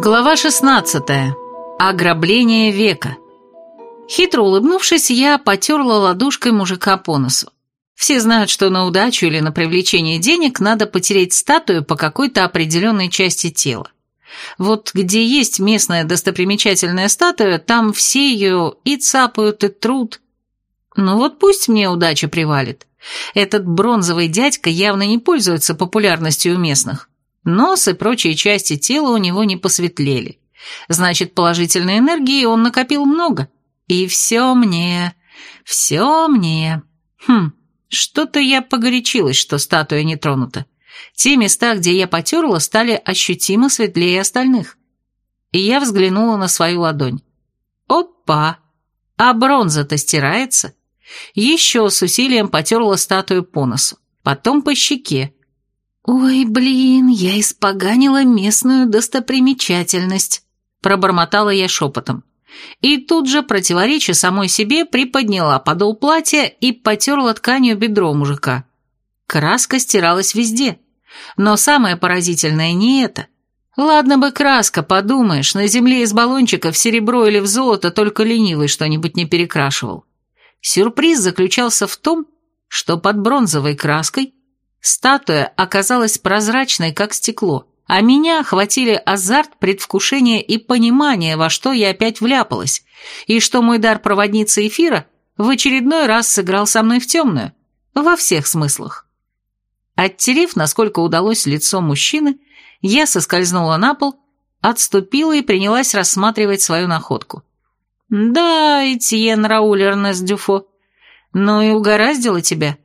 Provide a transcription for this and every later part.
Глава 16. Ограбление века. Хитро улыбнувшись, я потерла ладошкой мужика по носу. Все знают, что на удачу или на привлечение денег надо потереть статую по какой-то определенной части тела. Вот где есть местная достопримечательная статуя, там все ее и цапают, и трут. Ну вот пусть мне удача привалит. Этот бронзовый дядька явно не пользуется популярностью у местных. Нос и прочие части тела у него не посветлели. Значит, положительной энергии он накопил много. И все мне, все мне. Хм, что-то я погорячилась, что статуя не тронута. Те места, где я потерла, стали ощутимо светлее остальных. И я взглянула на свою ладонь. Опа! А бронза-то стирается. Еще с усилием потерла статую по носу, потом по щеке, «Ой, блин, я испоганила местную достопримечательность», – пробормотала я шепотом. И тут же, противореча самой себе, приподняла подол платья и потерла тканью бедро мужика. Краска стиралась везде. Но самое поразительное не это. Ладно бы краска, подумаешь, на земле из баллончиков серебро или в золото только ленивый что-нибудь не перекрашивал. Сюрприз заключался в том, что под бронзовой краской Статуя оказалась прозрачной, как стекло, а меня охватили азарт, предвкушение и понимание, во что я опять вляпалась, и что мой дар проводницы эфира в очередной раз сыграл со мной в темную, во всех смыслах. Оттерев, насколько удалось, лицо мужчины, я соскользнула на пол, отступила и принялась рассматривать свою находку. «Да, Этьен Рауль Эрнест Дюфо, ну и угораздило тебя».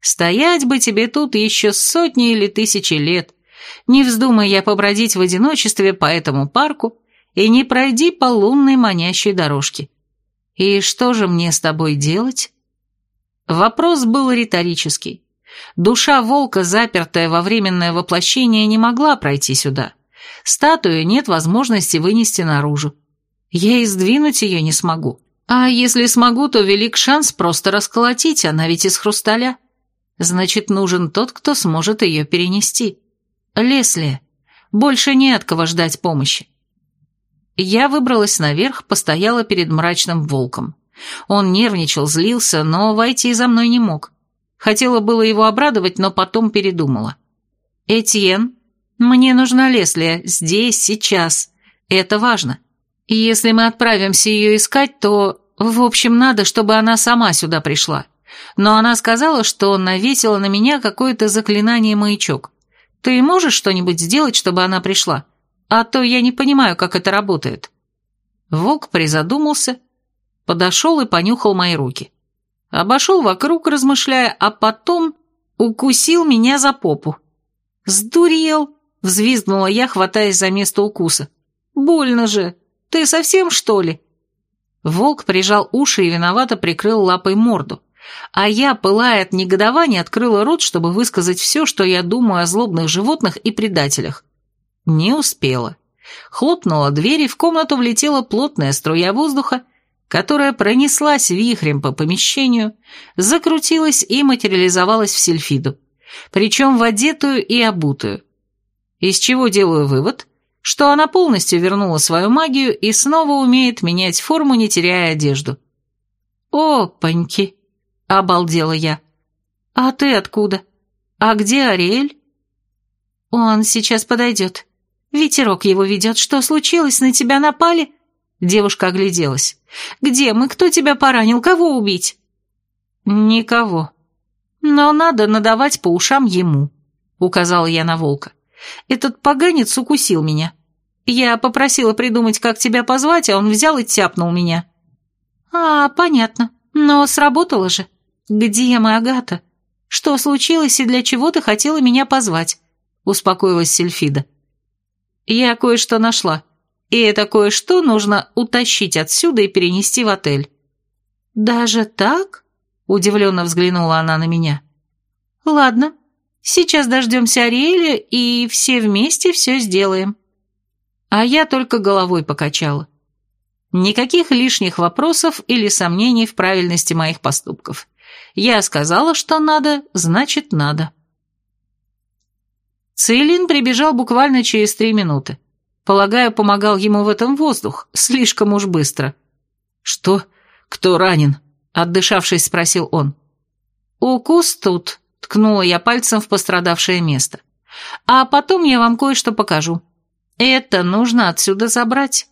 Стоять бы тебе тут еще сотни или тысячи лет. Не вздумай я побродить в одиночестве по этому парку и не пройди по лунной манящей дорожке. И что же мне с тобой делать? Вопрос был риторический. Душа волка, запертая во временное воплощение, не могла пройти сюда. Статую нет возможности вынести наружу. Я и сдвинуть ее не смогу. А если смогу, то велик шанс просто расколотить, она ведь из хрусталя. Значит, нужен тот, кто сможет ее перенести. Лесли. Больше не от кого ждать помощи. Я выбралась наверх, постояла перед мрачным волком. Он нервничал, злился, но войти за мной не мог. Хотела было его обрадовать, но потом передумала. «Этьен, мне нужна Лесли, здесь, сейчас. Это важно. И если мы отправимся ее искать, то, в общем, надо, чтобы она сама сюда пришла но она сказала, что навесила на меня какое-то заклинание-маячок. Ты можешь что-нибудь сделать, чтобы она пришла? А то я не понимаю, как это работает». Волк призадумался, подошел и понюхал мои руки. Обошел вокруг, размышляя, а потом укусил меня за попу. «Сдурел!» — взвизгнула я, хватаясь за место укуса. «Больно же! Ты совсем, что ли?» Волк прижал уши и виновато прикрыл лапой морду а я, пылая от негодования, открыла рот, чтобы высказать все, что я думаю о злобных животных и предателях. Не успела. Хлопнула дверь, и в комнату влетела плотная струя воздуха, которая пронеслась вихрем по помещению, закрутилась и материализовалась в сельфиду, причем в одетую и обутую. Из чего делаю вывод, что она полностью вернула свою магию и снова умеет менять форму, не теряя одежду. Опаньки! Обалдела я. «А ты откуда? А где Ариэль?» «Он сейчас подойдет. Ветерок его ведет. Что случилось? На тебя напали?» Девушка огляделась. «Где мы? Кто тебя поранил? Кого убить?» «Никого. Но надо надавать по ушам ему», — указала я на волка. «Этот поганец укусил меня. Я попросила придумать, как тебя позвать, а он взял и тяпнул меня». «А, понятно. Но сработало же. «Где мы, Агата? Что случилось и для чего ты хотела меня позвать?» — успокоилась Сельфида. «Я кое-что нашла, и это кое-что нужно утащить отсюда и перенести в отель». «Даже так?» — удивленно взглянула она на меня. «Ладно, сейчас дождемся Ариэля и все вместе все сделаем». А я только головой покачала. Никаких лишних вопросов или сомнений в правильности моих поступков. Я сказала, что надо, значит надо. Цейлин прибежал буквально через три минуты. Полагаю, помогал ему в этом воздух, слишком уж быстро. «Что? Кто ранен?» — отдышавшись, спросил он. «Укус тут», — ткнула я пальцем в пострадавшее место. «А потом я вам кое-что покажу. Это нужно отсюда забрать».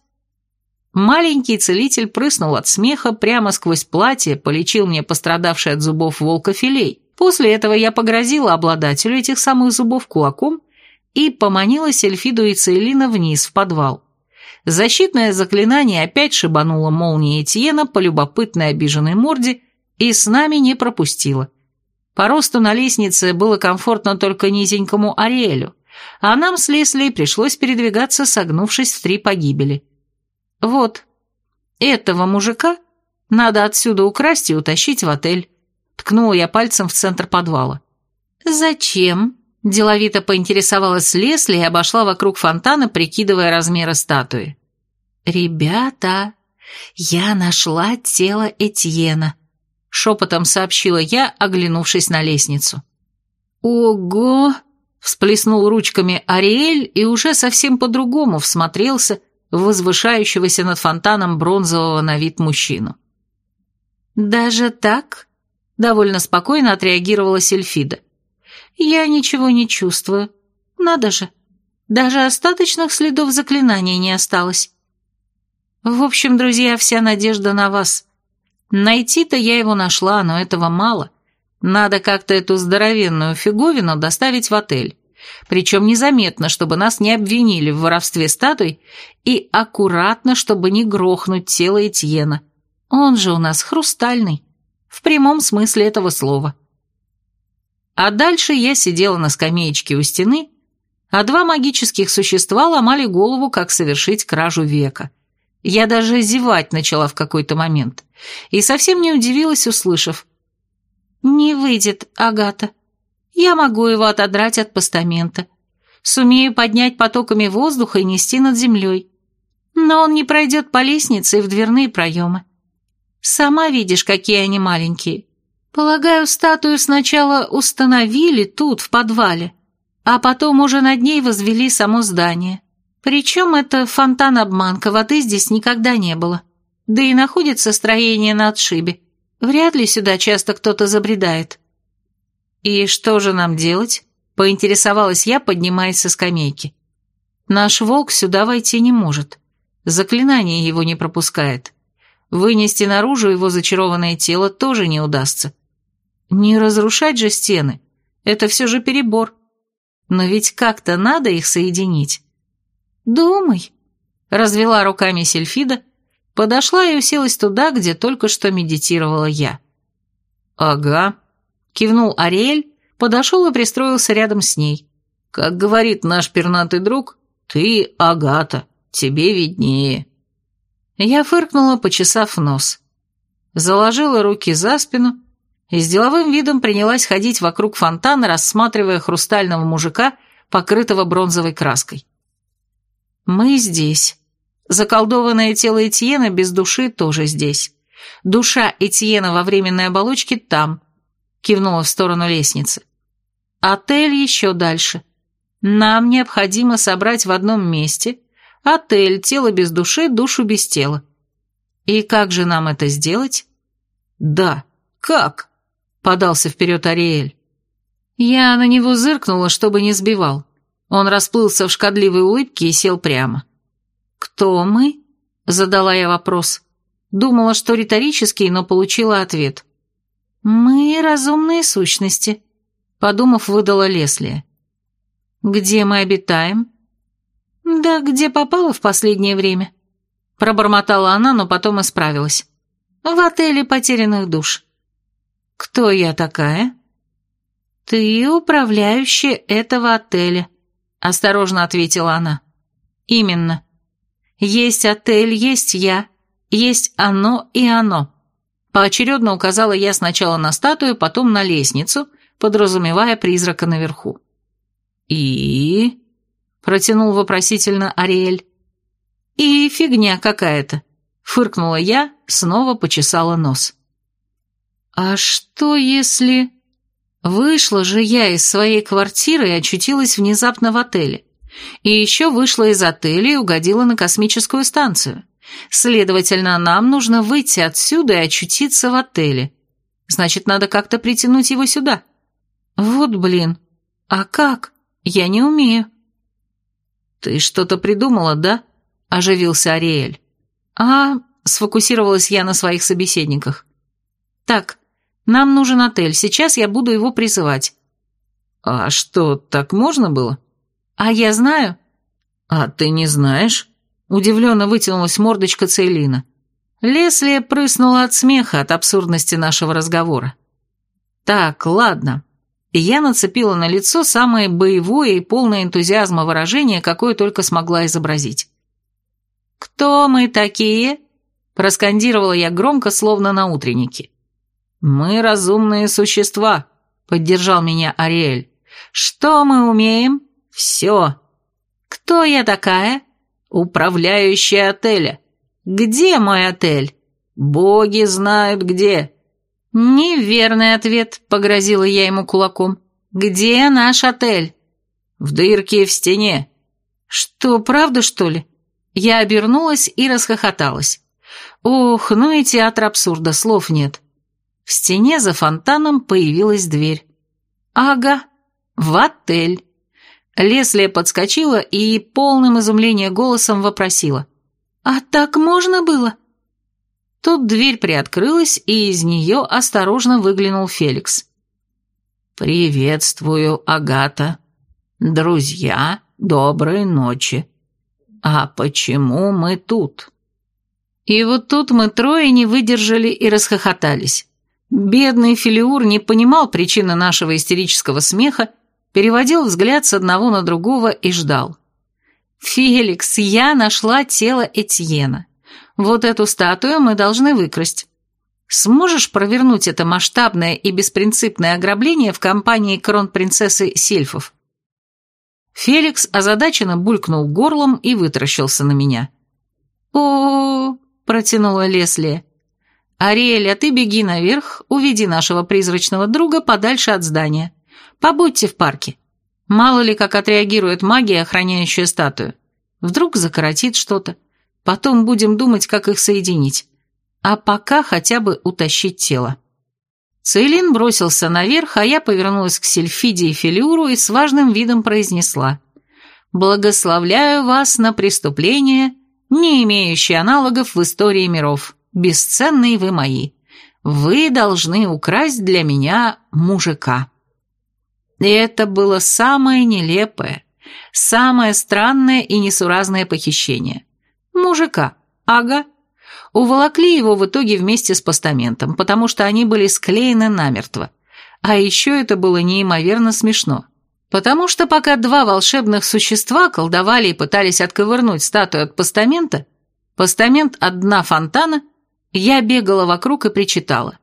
Маленький целитель прыснул от смеха прямо сквозь платье, полечил мне пострадавший от зубов волка филей. После этого я погрозила обладателю этих самых зубов кулаком и поманила Сельфиду и Цейлина вниз, в подвал. Защитное заклинание опять шибануло молнией Этьена по любопытной обиженной морде и с нами не пропустило. По росту на лестнице было комфортно только низенькому Ариэлю, а нам с Лесли пришлось передвигаться, согнувшись в три погибели. Вот, этого мужика надо отсюда украсть и утащить в отель. Ткнула я пальцем в центр подвала. «Зачем?» – деловито поинтересовалась Лесли и обошла вокруг фонтана, прикидывая размеры статуи. «Ребята, я нашла тело Этьена», – шепотом сообщила я, оглянувшись на лестницу. «Ого!» – всплеснул ручками Ариэль и уже совсем по-другому всмотрелся возвышающегося над фонтаном бронзового на вид мужчину. «Даже так?» Довольно спокойно отреагировала Сельфида. «Я ничего не чувствую. Надо же. Даже остаточных следов заклинания не осталось. В общем, друзья, вся надежда на вас. Найти-то я его нашла, но этого мало. Надо как-то эту здоровенную фиговину доставить в отель. Причем незаметно, чтобы нас не обвинили в воровстве статуй, и аккуратно, чтобы не грохнуть тело Этьена. Он же у нас хрустальный в прямом смысле этого слова. А дальше я сидела на скамеечке у стены, а два магических существа ломали голову, как совершить кражу века. Я даже зевать начала в какой-то момент, и совсем не удивилась, услышав. «Не выйдет, Агата. Я могу его отодрать от постамента. Сумею поднять потоками воздуха и нести над землей. Но он не пройдет по лестнице и в дверные проемы. Сама видишь, какие они маленькие. Полагаю, статую сначала установили тут, в подвале, а потом уже над ней возвели само здание. Причем это фонтан-обманка, воды здесь никогда не было. Да и находится строение на отшибе. Вряд ли сюда часто кто-то забредает. «И что же нам делать?» — поинтересовалась я, поднимаясь со скамейки. «Наш волк сюда войти не может. Заклинание его не пропускает. Вынести наружу его зачарованное тело тоже не удастся. Не разрушать же стены. Это все же перебор. Но ведь как-то надо их соединить. «Думай», — развела руками Сельфида, подошла и уселась туда, где только что медитировала я. «Ага», — кивнул Ариэль, подошел и пристроился рядом с ней. «Как говорит наш пернатый друг, ты Агата, тебе виднее». Я фыркнула, почесав нос. Заложила руки за спину и с деловым видом принялась ходить вокруг фонтана, рассматривая хрустального мужика, покрытого бронзовой краской. Мы здесь. Заколдованное тело Этьена без души тоже здесь. Душа Этьена во временной оболочке там. Кивнула в сторону лестницы. Отель еще дальше. Нам необходимо собрать в одном месте Отель, тело без души, душу без тела. И как же нам это сделать? Да, как? Подался вперед Ариэль. Я на него зыркнула, чтобы не сбивал. Он расплылся в шкодливой улыбке и сел прямо. «Кто мы?» — задала я вопрос. Думала, что риторический, но получила ответ. «Мы разумные сущности», — подумав, выдала Лесли. «Где мы обитаем?» «Да где попала в последнее время?» Пробормотала она, но потом исправилась. «В отеле потерянных душ». «Кто я такая?» «Ты управляющая этого отеля», — осторожно ответила она. «Именно. Есть отель, есть я, есть оно и оно». Поочередно указала я сначала на статую, потом на лестницу, подразумевая призрака наверху. «И...» протянул вопросительно Ариэль. «И фигня какая-то», — фыркнула я, снова почесала нос. «А что если...» Вышла же я из своей квартиры и очутилась внезапно в отеле. И еще вышла из отеля и угодила на космическую станцию. Следовательно, нам нужно выйти отсюда и очутиться в отеле. Значит, надо как-то притянуть его сюда. Вот блин. А как? Я не умею. Ты что-то придумала, да? Оживился Ариэль. А, сфокусировалась я на своих собеседниках. Так, нам нужен отель, сейчас я буду его призывать. А что, так можно было? А я знаю. А ты не знаешь? Удивленно вытянулась мордочка Цейлина. Лесли прыснула от смеха от абсурдности нашего разговора. Так, ладно. Я нацепила на лицо самое боевое и полное энтузиазма выражение, какое только смогла изобразить. «Кто мы такие?» – проскандировала я громко, словно на утреннике. «Мы разумные существа», — поддержал меня Ариэль. «Что мы умеем?» «Все». «Кто я такая?» «Управляющая отеля». «Где мой отель?» «Боги знают где». «Неверный ответ», — погрозила я ему кулаком. «Где наш отель?» «В дырке в стене». «Что, правда, что ли?» Я обернулась и расхохоталась. «Ох, ну и театр абсурда, слов нет». В стене за фонтаном появилась дверь. «Ага, в отель». Леслия подскочила и полным изумления голосом вопросила. «А так можно было?» Тут дверь приоткрылась, и из нее осторожно выглянул Феликс. «Приветствую, Агата. Друзья, доброй ночи. А почему мы тут?» И вот тут мы трое не выдержали и расхохотались. Бедный Филиур не понимал причины нашего истерического смеха, переводил взгляд с одного на другого и ждал. «Феликс, я нашла тело Этьена. Вот эту статую мы должны выкрасть. Сможешь провернуть это масштабное и беспринципное ограбление в компании кронпринцессы Сильфов?» Феликс озадаченно булькнул горлом и вытаращился на меня. «О-о-о!» протянула Лесли. «Ариэль, а ты беги наверх, уведи нашего призрачного друга подальше от здания. Побудьте в парке. Мало ли, как отреагирует магия, охраняющая статую. Вдруг закоротит что-то. Потом будем думать, как их соединить. А пока хотя бы утащить тело». Цейлин бросился наверх, а я повернулась к Сельфиде и Филиуру и с важным видом произнесла. «Благословляю вас на преступление, не имеющее аналогов в истории миров» бесценные вы мои. Вы должны украсть для меня мужика». И это было самое нелепое, самое странное и несуразное похищение. Мужика, ага. Уволокли его в итоге вместе с постаментом, потому что они были склеены намертво. А еще это было неимоверно смешно. Потому что пока два волшебных существа колдовали и пытались отковырнуть статую от постамента, постамент от дна фонтана – я бегала вокруг и причитала.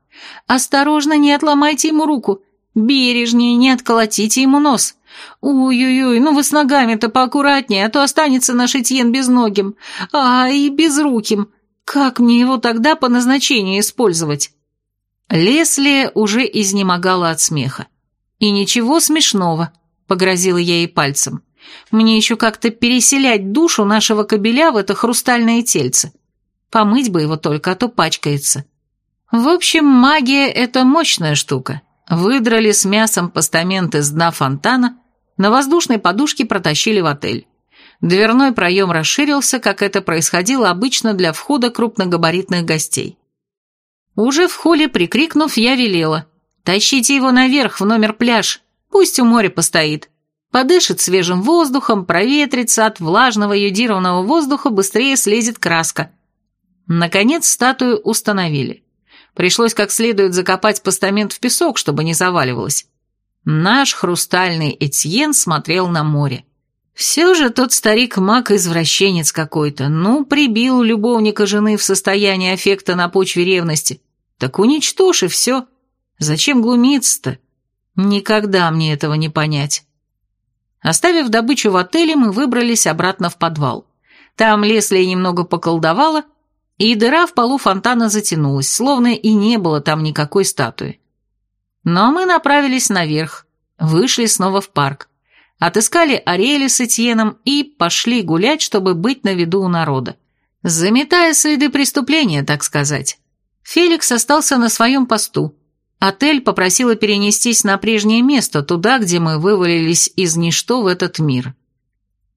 «Осторожно, не отломайте ему руку! Бережнее, не отколотите ему нос! Ой-ой-ой, ну вы с ногами-то поаккуратнее, а то останется наш Этьен безногим, а и безруким. Как мне его тогда по назначению использовать?» Лесли уже изнемогала от смеха. «И ничего смешного», — погрозила я ей пальцем. «Мне еще как-то переселять душу нашего кобеля в это хрустальное тельце». Помыть бы его только, а то пачкается. В общем, магия – это мощная штука. Выдрали с мясом постамент из дна фонтана, на воздушной подушке протащили в отель. Дверной проем расширился, как это происходило обычно для входа крупногабаритных гостей. Уже в холле, прикрикнув, я велела. «Тащите его наверх, в номер пляж. Пусть у моря постоит. Подышит свежим воздухом, проветрится, от влажного юдированного воздуха быстрее слезет краска. Наконец статую установили. Пришлось как следует закопать постамент в песок, чтобы не заваливалось. Наш хрустальный Этьен смотрел на море. Все же тот старик-маг извращенец какой-то. Ну, прибил любовника жены в состоянии аффекта на почве ревности. Так уничтожь и все. Зачем глумиться-то? Никогда мне этого не понять. Оставив добычу в отеле, мы выбрались обратно в подвал. Там Лесли немного поколдовала, и дыра в полу фонтана затянулась, словно и не было там никакой статуи. Но мы направились наверх, вышли снова в парк. отыскали Ариэля с Этьеном и пошли гулять, чтобы быть на виду у народа. Заметая следы преступления, так сказать. Феликс остался на своем посту. Отель попросила перенестись на прежнее место, туда, где мы вывалились из ничто в этот мир.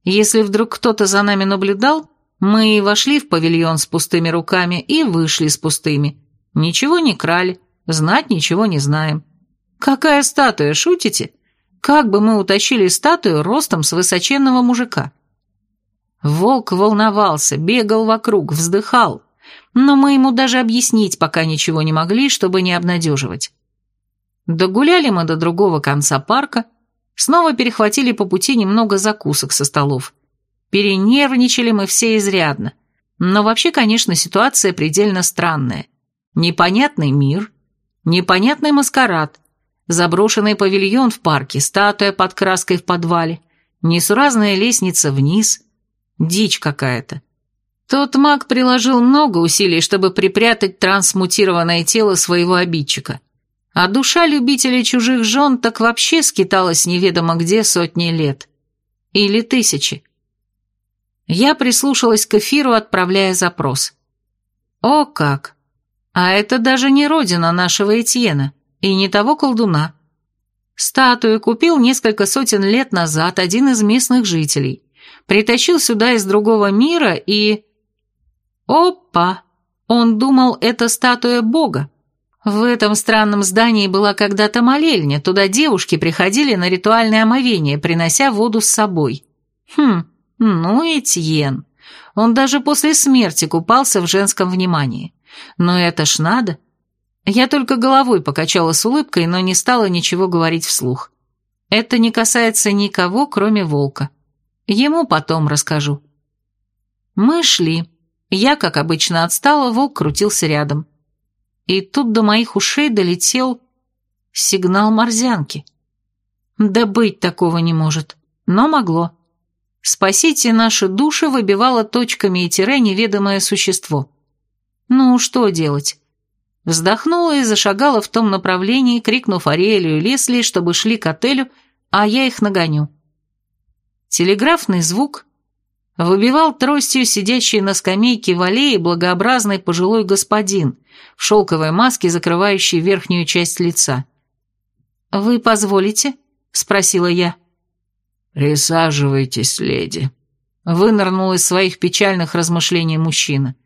Если вдруг кто-то за нами наблюдал, мы вошли в павильон с пустыми руками и вышли с пустыми. Ничего не крали, знать ничего не знаем. Какая статуя, шутите? Как бы мы утащили статую ростом с высоченного мужика? Волк волновался, бегал вокруг, вздыхал, но мы ему даже объяснить пока ничего не могли, чтобы не обнадеживать. Догуляли мы до другого конца парка, снова перехватили по пути немного закусок со столов. Перенервничали мы все изрядно, но вообще, конечно, ситуация предельно странная. Непонятный мир, непонятный маскарад, заброшенный павильон в парке, статуя под краской в подвале, несуразная лестница вниз, дичь какая-то. Тот маг приложил много усилий, чтобы припрятать трансмутированное тело своего обидчика. А душа любителей чужих жен так вообще скиталась неведомо где сотни лет. Или тысячи. Я прислушалась к эфиру, отправляя запрос. О как! А это даже не родина нашего Этьена. И не того колдуна. Статую купил несколько сотен лет назад один из местных жителей. Притащил сюда из другого мира и... Опа! Он думал, это статуя бога. В этом странном здании была когда-то молельня, туда девушки приходили на ритуальное омовение, принося воду с собой. Хм, ну, Этьен. Он даже после смерти купался в женском внимании. Но это ж надо. Я только головой покачала с улыбкой, но не стала ничего говорить вслух. Это не касается никого, кроме волка. Ему потом расскажу. Мы шли. Я, как обычно, отстала, волк крутился рядом. И тут до моих ушей долетел сигнал морзянки. Да быть такого не может, но могло. «Спасите наши души» выбивало точками и тире неведомое существо. Ну, что делать? Вздохнула и зашагала в том направлении, крикнув Ариэлю и Лесли, чтобы шли к отелю, а я их нагоню. Телеграфный звук выбивал тростью сидящий на скамейке в аллее благообразный пожилой господин в шелковой маске, закрывающей верхнюю часть лица. «Вы позволите?» — спросила я. «Присаживайтесь, леди», — вынырнул из своих печальных размышлений мужчина.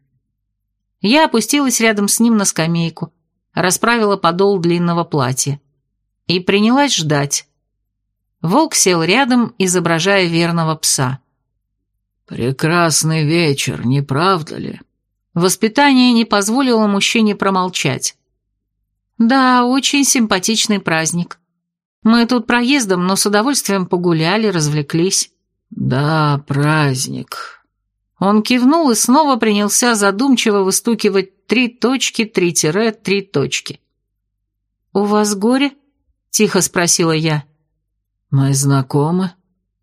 Я опустилась рядом с ним на скамейку, расправила подол длинного платья и принялась ждать. Волк сел рядом, изображая верного пса. «Прекрасный вечер, не правда ли?» Воспитание не позволило мужчине промолчать. «Да, очень симпатичный праздник. Мы тут проездом, но с удовольствием погуляли, развлеклись». «Да, праздник», он кивнул и снова принялся задумчиво выстукивать три точки, три тире, три точки. «У вас горе?» — тихо спросила я. «Мы знакомы?»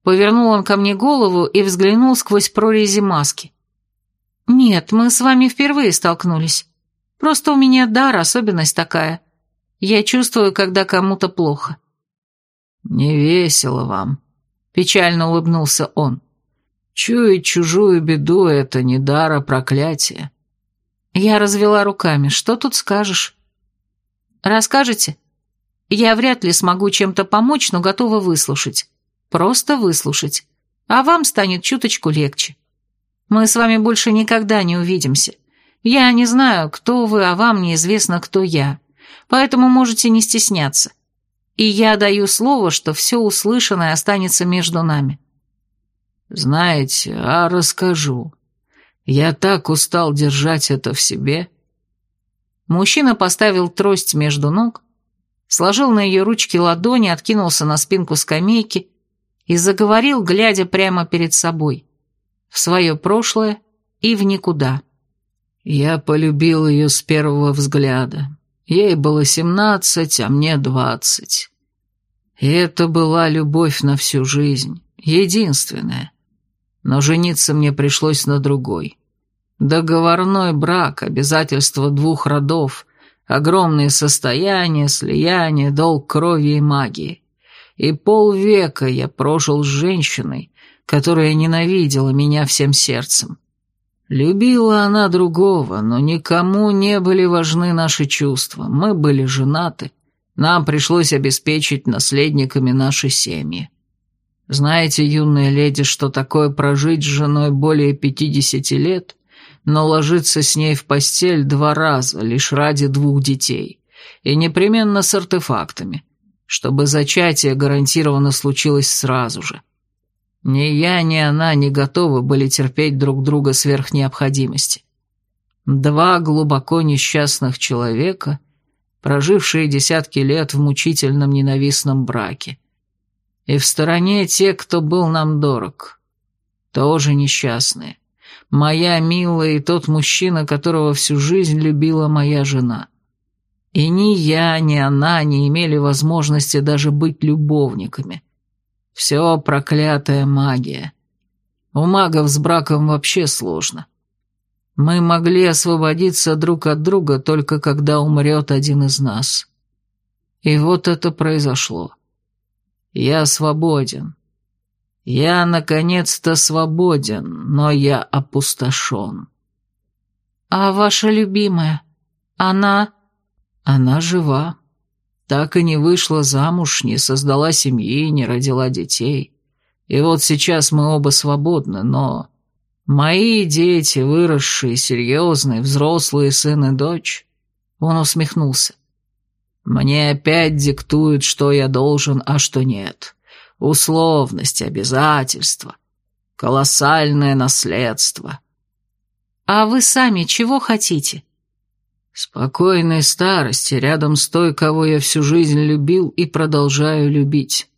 Повернул он ко мне голову и взглянул сквозь прорези маски. «Нет, мы с вами впервые столкнулись. Просто у меня дар, особенность такая. Я чувствую, когда кому-то плохо». «Не весело вам», — печально улыбнулся он. Чуять чужую беду — это не дар, а проклятие. Я развела руками. Что тут скажешь? Расскажете? Я вряд ли смогу чем-то помочь, но готова выслушать. Просто выслушать. А вам станет чуточку легче. Мы с вами больше никогда не увидимся. Я не знаю, кто вы, а вам неизвестно, кто я. Поэтому можете не стесняться. И я даю слово, что все услышанное останется между нами. Знаете, а расскажу. Я так устал держать это в себе. Мужчина поставил трость между ног, сложил на ее ручки ладони, откинулся на спинку скамейки и заговорил, глядя прямо перед собой, в свое прошлое и в никуда. Я полюбил ее с первого взгляда. Ей было семнадцать, а мне двадцать. И это была любовь на всю жизнь, единственная но жениться мне пришлось на другой. Договорной брак, обязательства двух родов, огромные состояния, слияние, долг крови и магии. И полвека я прожил с женщиной, которая ненавидела меня всем сердцем. Любила она другого, но никому не были важны наши чувства. Мы были женаты, нам пришлось обеспечить наследниками наши семьи. Знаете, юная леди, что такое прожить с женой более пятидесяти лет, но ложиться с ней в постель два раза, лишь ради двух детей, и непременно с артефактами, чтобы зачатие гарантированно случилось сразу же. Ни я, ни она не готовы были терпеть друг друга сверх необходимости. Два глубоко несчастных человека, прожившие десятки лет в мучительном ненавистном браке. И в стороне те, кто был нам дорог. Тоже несчастные. Моя милая и тот мужчина, которого всю жизнь любила моя жена. И ни я, ни она не имели возможности даже быть любовниками. Все проклятая магия. У магов с браком вообще сложно. Мы могли освободиться друг от друга только когда умрет один из нас. И вот это произошло. Я свободен. Я, наконец-то, свободен, но я опустошен. А ваша любимая, она... Она жива так и не вышла замуж, не создала семьи, не родила детей. И вот сейчас мы оба свободны, но... Мои дети, выросшие, серьезные, взрослые сын и дочь... Он усмехнулся. Мне опять диктуют, что я должен, а что нет. Условности, обязательства. Колоссальное наследство. А вы сами чего хотите? Спокойной старости рядом с той, кого я всю жизнь любил и продолжаю любить.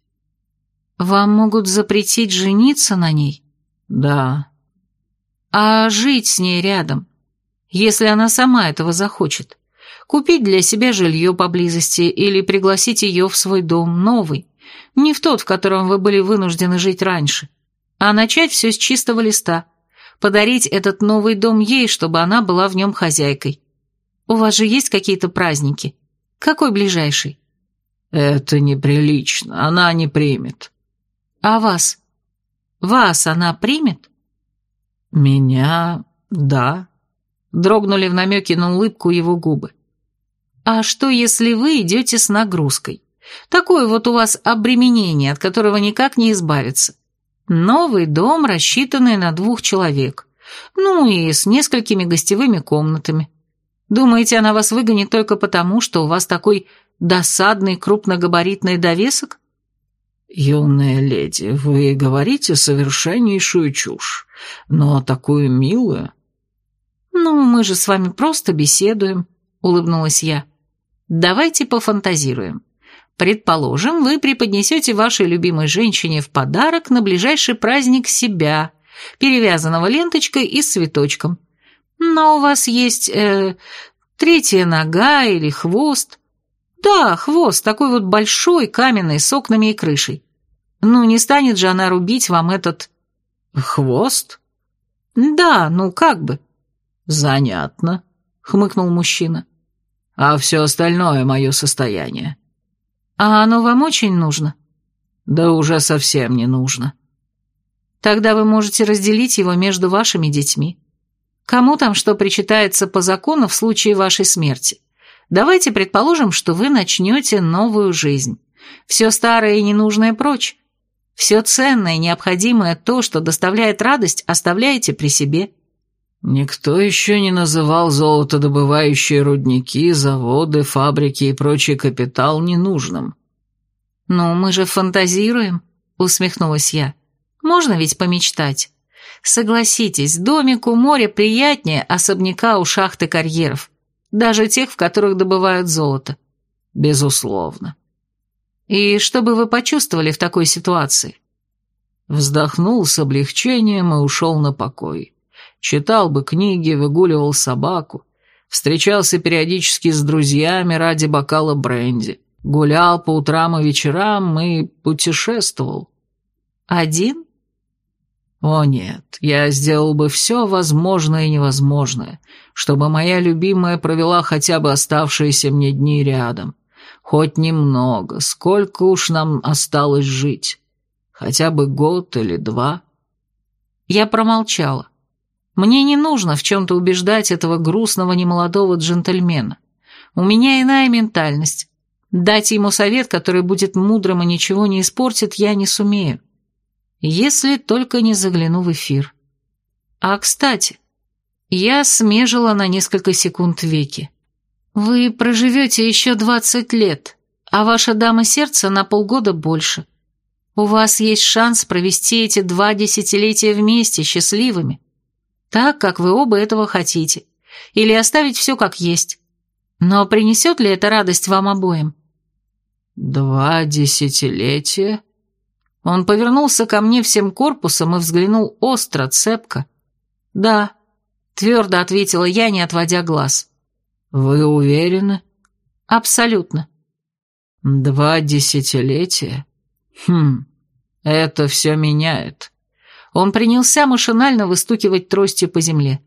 Вам могут запретить жениться на ней? Да. А жить с ней рядом, если она сама этого захочет? Купить для себя жилье поблизости или пригласить ее в свой дом, новый, не в тот, в котором вы были вынуждены жить раньше, а начать все с чистого листа, подарить этот новый дом ей, чтобы она была в нем хозяйкой. У вас же есть какие-то праздники? Какой ближайший?» «Это неприлично, она не примет». «А вас? Вас она примет?» «Меня... да». Дрогнули в намеке на улыбку его губы. «А что, если вы идете с нагрузкой? Такое вот у вас обременение, от которого никак не избавиться. Новый дом, рассчитанный на двух человек. Ну и с несколькими гостевыми комнатами. Думаете, она вас выгонит только потому, что у вас такой досадный крупногабаритный довесок? Юная леди, вы говорите совершеннейшую чушь, но такую милую. Ну, мы же с вами просто беседуем, улыбнулась я. Давайте пофантазируем. Предположим, вы преподнесете вашей любимой женщине в подарок на ближайший праздник себя, перевязанного ленточкой и с цветочком. Но у вас есть, э, третья нога или хвост. Да, хвост, такой вот большой, каменный, с окнами и крышей. Ну, не станет же она рубить вам этот... Хвост? Да, ну как бы. Занятно, хмыкнул мужчина. А все остальное мое состояние. А оно вам очень нужно? Да уже совсем не нужно. Тогда вы можете разделить его между вашими детьми. Кому там что причитается по закону в случае вашей смерти? Давайте предположим, что вы начнете новую жизнь. Все старое и ненужное прочь. Все ценное, необходимое, то, что доставляет радость, оставляете при себе. Никто еще не называл золотодобывающие рудники, заводы, фабрики и прочий капитал ненужным. «Ну, мы же фантазируем», — усмехнулась я. «Можно ведь помечтать». Согласитесь, домик у моря приятнее особняка у шахты карьеров, даже тех, в которых добывают золото. Безусловно. И что бы вы почувствовали в такой ситуации? Вздохнул с облегчением и ушел на покой. Читал бы книги, выгуливал собаку, встречался периодически с друзьями ради бокала бренди, гулял по утрам и вечерам и путешествовал. Один? О нет, я сделал бы все возможное и невозможное, чтобы моя любимая провела хотя бы оставшиеся мне дни рядом. Хоть немного, сколько уж нам осталось жить? Хотя бы год или два?» Я промолчала. Мне не нужно в чем-то убеждать этого грустного немолодого джентльмена. У меня иная ментальность. Дать ему совет, который будет мудрым и ничего не испортит, я не сумею. Если только не загляну в эфир. А, кстати, я смежила на несколько секунд веки. Вы проживете еще двадцать лет, а ваша дама сердца на полгода больше. У вас есть шанс провести эти два десятилетия вместе, счастливыми так, как вы оба этого хотите, или оставить все как есть. Но принесет ли это радость вам обоим?» «Два десятилетия?» Он повернулся ко мне всем корпусом и взглянул остро, цепко. «Да», — твердо ответила я, не отводя глаз. «Вы уверены?» «Абсолютно». «Два десятилетия? Хм, это все меняет. Он принялся машинально выстукивать тростью по земле.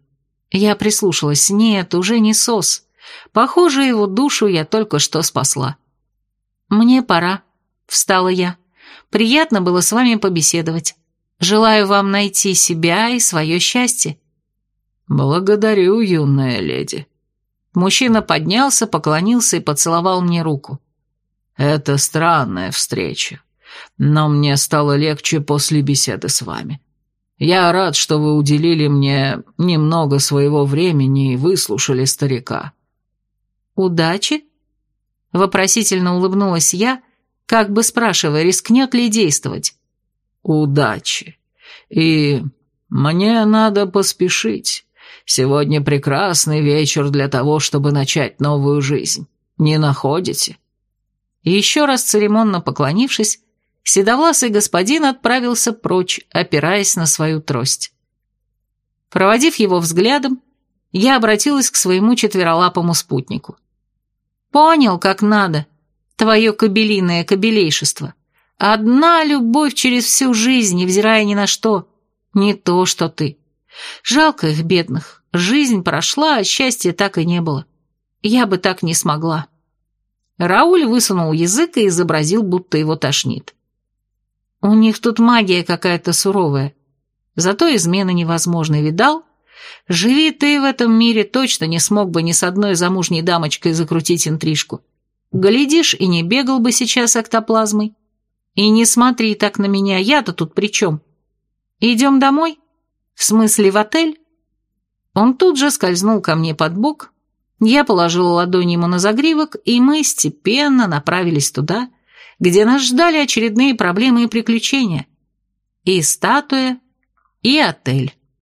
Я прислушалась. Нет, уже не сос. Похоже, его душу я только что спасла. «Мне пора», — встала я. «Приятно было с вами побеседовать. Желаю вам найти себя и свое счастье». «Благодарю, юная леди». Мужчина поднялся, поклонился и поцеловал мне руку. «Это странная встреча, но мне стало легче после беседы с вами. Я рад, что вы уделили мне немного своего времени и выслушали старика». «Удачи?» Вопросительно улыбнулась я, как бы спрашивая, рискнет ли действовать. «Удачи. И мне надо поспешить. Сегодня прекрасный вечер для того, чтобы начать новую жизнь. Не находите?» И еще раз церемонно поклонившись, седовласый господин отправился прочь, опираясь на свою трость. Проводив его взглядом, я обратилась к своему четверолапому спутнику. «Понял, как надо, твое кобелиное кобелейшество. Одна любовь через всю жизнь, невзирая ни на что. Не то, что ты. Жалко их, бедных. Жизнь прошла, а счастья так и не было. Я бы так не смогла». Рауль высунул язык и изобразил, будто его тошнит. У них тут магия какая-то суровая. Зато измены невозможны, видал? Живи ты в этом мире, точно не смог бы ни с одной замужней дамочкой закрутить интрижку. Глядишь, и не бегал бы сейчас эктоплазмой. И не смотри так на меня, я-то тут при чем? Идем домой? В смысле, в отель? Он тут же скользнул ко мне под бок, я положила ладонь ему на загривок, и мы степенно направились туда, где нас ждали очередные проблемы и приключения. И статуя, и отель.